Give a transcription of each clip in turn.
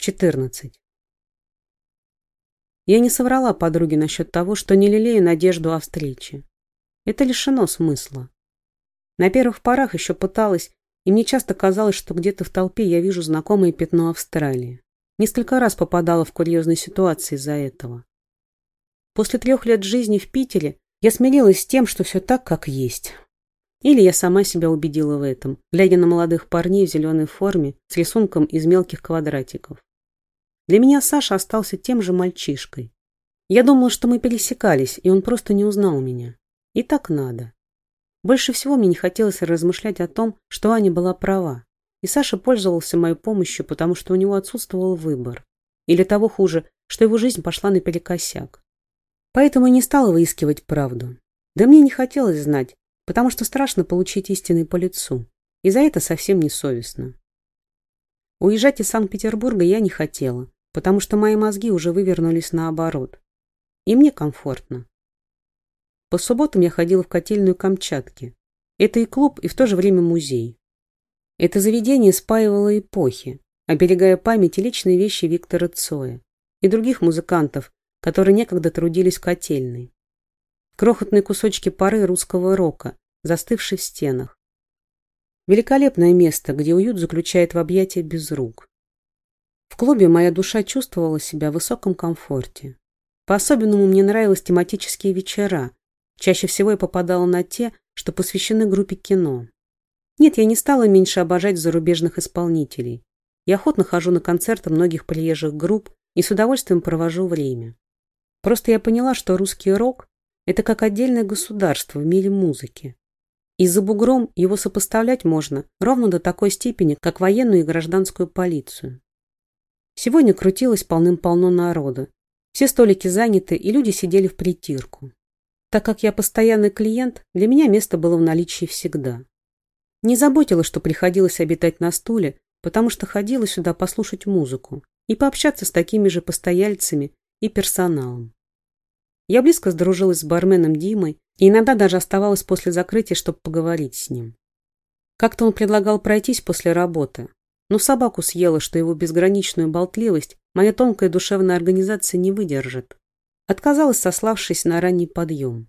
14. Я не соврала подруге насчет того, что не лелею надежду о встрече. Это лишено смысла. На первых порах еще пыталась, и мне часто казалось, что где-то в толпе я вижу знакомое пятно Австралии. Несколько раз попадала в курьезные ситуации из-за этого. После трех лет жизни в Питере я смирилась с тем, что все так, как есть. Или я сама себя убедила в этом, глядя на молодых парней в зеленой форме с рисунком из мелких квадратиков. Для меня Саша остался тем же мальчишкой. Я думала, что мы пересекались, и он просто не узнал меня. И так надо. Больше всего мне не хотелось размышлять о том, что Аня была права, и Саша пользовался моей помощью, потому что у него отсутствовал выбор. Или того хуже, что его жизнь пошла наперекосяк. Поэтому я не стала выискивать правду. Да мне не хотелось знать, потому что страшно получить истины по лицу, и за это совсем не совестно. Уезжать из Санкт-Петербурга я не хотела, потому что мои мозги уже вывернулись наоборот. И мне комфортно. По субботам я ходила в котельную Камчатки. Это и клуб, и в то же время музей. Это заведение спаивало эпохи, оберегая память и личные вещи Виктора Цоя и других музыкантов, которые некогда трудились в котельной. Крохотные кусочки поры русского рока, застывший в стенах. Великолепное место, где уют заключает в объятия без рук. В клубе моя душа чувствовала себя в высоком комфорте. По-особенному мне нравились тематические вечера. Чаще всего я попадала на те, что посвящены группе кино. Нет, я не стала меньше обожать зарубежных исполнителей. Я охотно хожу на концерты многих приезжих групп и с удовольствием провожу время. Просто я поняла, что русский рок – это как отдельное государство в мире музыки. И за бугром его сопоставлять можно ровно до такой степени, как военную и гражданскую полицию. Сегодня крутилось полным-полно народа. Все столики заняты, и люди сидели в притирку. Так как я постоянный клиент, для меня место было в наличии всегда. Не заботило, что приходилось обитать на стуле, потому что ходила сюда послушать музыку и пообщаться с такими же постояльцами и персоналом. Я близко сдружилась с барменом Димой и иногда даже оставалась после закрытия, чтобы поговорить с ним. Как-то он предлагал пройтись после работы, но собаку съела, что его безграничную болтливость моя тонкая душевная организация не выдержит. Отказалась, сославшись на ранний подъем.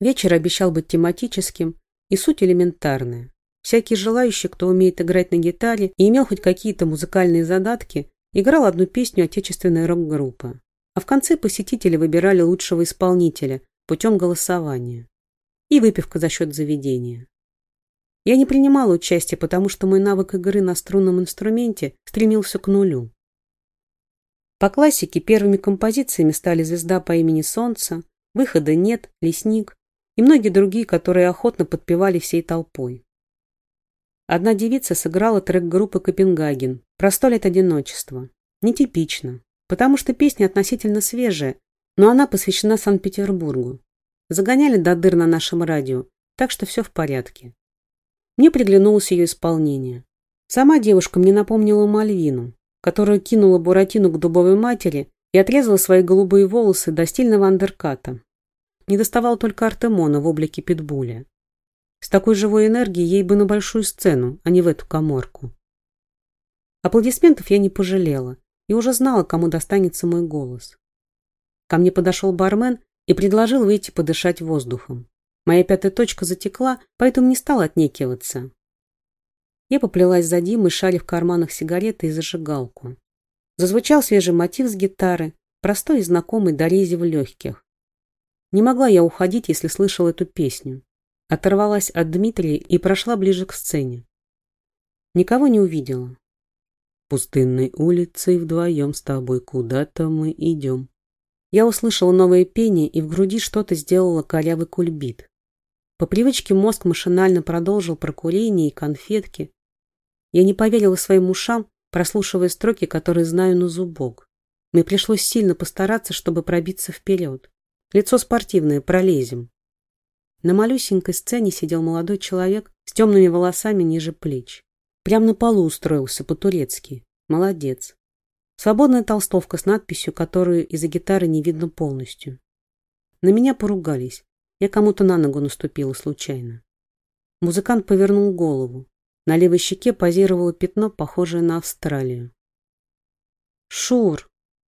Вечер обещал быть тематическим, и суть элементарная. Всякий желающий, кто умеет играть на гитаре и имел хоть какие-то музыкальные задатки, играл одну песню отечественной рок-группы. А в конце посетители выбирали лучшего исполнителя, путем голосования. И выпивка за счет заведения. Я не принимала участия, потому что мой навык игры на струнном инструменте стремился к нулю. По классике первыми композициями стали «Звезда по имени Солнце», «Выхода нет», «Лесник» и многие другие, которые охотно подпевали всей толпой. Одна девица сыграла трек группы «Копенгаген» про сто лет одиночества. Нетипично, потому что песня относительно свежая, но она посвящена Санкт-Петербургу. Загоняли до дыр на нашем радио, так что все в порядке. Мне приглянулось ее исполнение. Сама девушка мне напомнила Мальвину, которая кинула Буратину к дубовой матери и отрезала свои голубые волосы до стильного андерката. Не доставал только Артемона в облике питбуля. С такой живой энергией ей бы на большую сцену, а не в эту коморку. Аплодисментов я не пожалела и уже знала, кому достанется мой голос. Ко мне подошел бармен и предложил выйти подышать воздухом. Моя пятая точка затекла, поэтому не стала отнекиваться. Я поплелась за Димой, шаря в карманах сигареты и зажигалку. Зазвучал свежий мотив с гитары, простой и знакомый до рези в легких. Не могла я уходить, если слышала эту песню. Оторвалась от Дмитрия и прошла ближе к сцене. Никого не увидела. Пустынной улицей вдвоем с тобой куда-то мы идем. Я услышала новое пение, и в груди что-то сделало корявый кульбит. По привычке мозг машинально продолжил про курение и конфетки. Я не поверила своим ушам, прослушивая строки, которые знаю на зубок. Мне пришлось сильно постараться, чтобы пробиться вперед. Лицо спортивное, пролезем. На малюсенькой сцене сидел молодой человек с темными волосами ниже плеч. Прямо на полу устроился по-турецки. Молодец. Свободная толстовка с надписью, которую из-за гитары не видно полностью. На меня поругались. Я кому-то на ногу наступила случайно. Музыкант повернул голову. На левой щеке позировало пятно, похожее на Австралию. «Шур!»